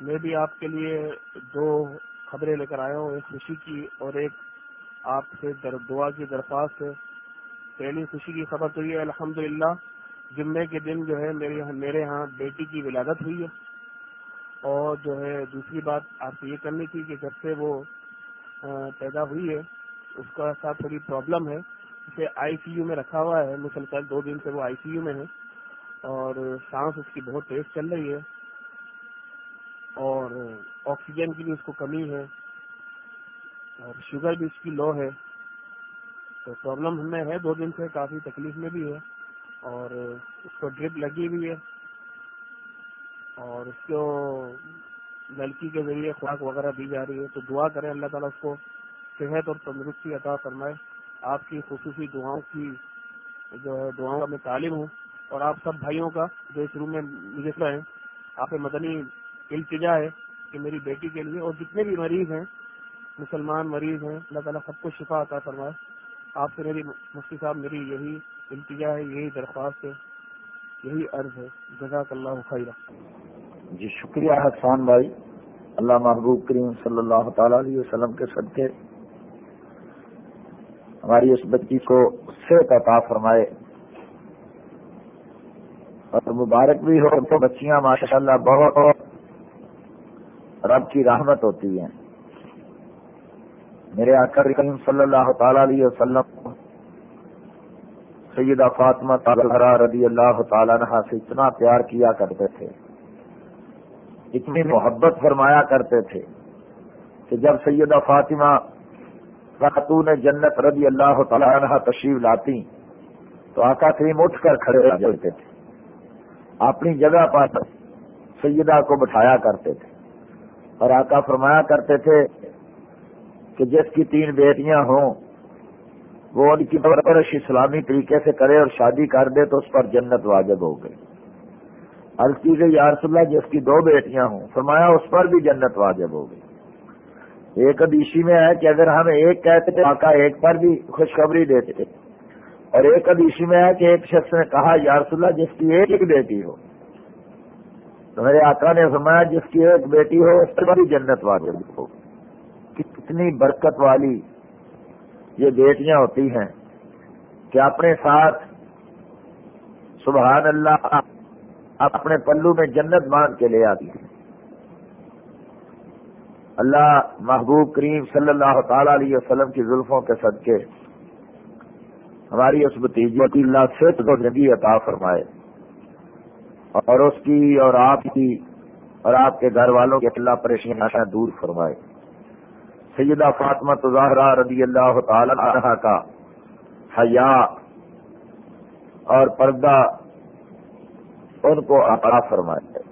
میں بھی آپ کے لیے دو خبریں لے کر آیا ہوں، ایک خوشی کی اور ایک آپ سے دعا کی درخواست ہے پہلی خوشی کی خبر تو یہ الحمد للہ جمعے کے دن جو ہے میرے میرے ہاں بیٹی کی ولادت ہوئی ہے۔ اور جو ہے، دوسری بات آپ سے یہ کرنی تھی کہ جب سے وہ پیدا ہوئی ہے، اس کا ساتھ تھوڑی پرابلم ہے۔ اسے آئی سی یو میں رکھا ہوا ہے، مسلسل دو دن سے وہ آئی سی یو میں ہے۔ اور سانس اس کی بہت تیز چل رہی ہے۔ آکسیجن کی بھی اس کو کمی ہے اور شوگر بھی اس کی لو ہے، تو پرابلم ہمیں ہے، دو دن سے کافی تکلیف میں بھی ہے اور اس کو ڈرپ لگی ہوئی ہے اور اس کو لڑکی کے ذریعے خوراک وغیرہ دی جا رہی ہے۔ تو دعا کریں اللہ تعالیٰ اس کو صحت اور تندرستی عطا فرمائے۔ آپ کی خصوصی دعاؤں کی جو ہے، دعاؤں کا میں تعلیم ہوں اور آپ سب بھائیوں کا جو اس روم میں مجسمہ ہیں، آپ مدنی التجا ہے کہ میری بیٹی کے لیے اور جتنے بھی مریض ہیں، مسلمان مریض ہیں، اللہ تعالیٰ سب کو شفا عطا فرمائے۔ آپ سے میری مفتی صاحب، میری یہی التجا ہے، یہی درخواست ہے، یہی عرض ہے۔ جزاک اللہ خیر جی شکریہ حسان بھائی، اللہ محبوب کریم صلی اللہ تعالی علیہ وسلم کے صدقے۔ ہماری اس بچی کو صحت عطا فرمائے۔ اور مبارک بھی ہو تو بچیاں ماشاء اللہ بہت رب کی رحمت ہوتی ہیں میرے آکر کریم صلی اللہ تعالی علیہ وسلم، سیدہ فاطمہ طالحرا رضی اللہ تعالیٰ عنہ سے اتنا پیار کیا کرتے تھے۔ اتنی محبت فرمایا کرتے تھے کہ جب سیدہ فاطمہ خاتون جنت رضی اللہ تعالیٰ عنہ تشریف لاتی، تو آقا کریم اٹھ کر کھڑے رہ جاتے تھے۔ اپنی جگہ پر سیدہ کو بٹھایا کرتے تھے۔ اور آقا فرمایا کرتے تھے کہ جس کی تین بیٹیاں ہوں، وہ ان کی پرورش اسلامی طریقے سے کرے اور شادی کر دے تو اس پر جنت واجب ہو گئی۔ الکی گئی یارس اللہ جس کی دو بیٹیاں ہوں، فرمایا اس پر بھی جنت واجب ہو گئی۔ ایک ادیشی میں ہے کہ اگر ہم ایک کہتے تھے، آقا ایک پر بھی خوشخبری دیتے تھے۔ اور ایک ادیشی میں ہے کہ ایک شخص نے کہا یارس اللہ جس کی ایک ایک بیٹی ہو تو میرے آقا نے فرمایا جس کی ایک بیٹی ہو، اس پر بھی جنت واجب ہو۔ کتنی برکت والی یہ بیٹیاں ہوتی ہیں کہ اپنے ساتھ سبحان اللہ اپنے پلو میں جنت باندھ کے لے آتی ہیں۔ اللہ محبوب کریم صلی اللہ تعالی علیہ وسلم کی زلفوں کے صدقے ہماری اس بتیجی اللہ سے تو زندگی عطا فرمائے۔ اور اس کی اور آپ کی اور آپ کے گھر والوں کے اللہ پریشانیاں دور فرمائے۔ سیدہ فاطمہ تظاہرہ رضی اللہ تعالی عنہ کا حیا اور پردہ ان کو عطا فرمائے۔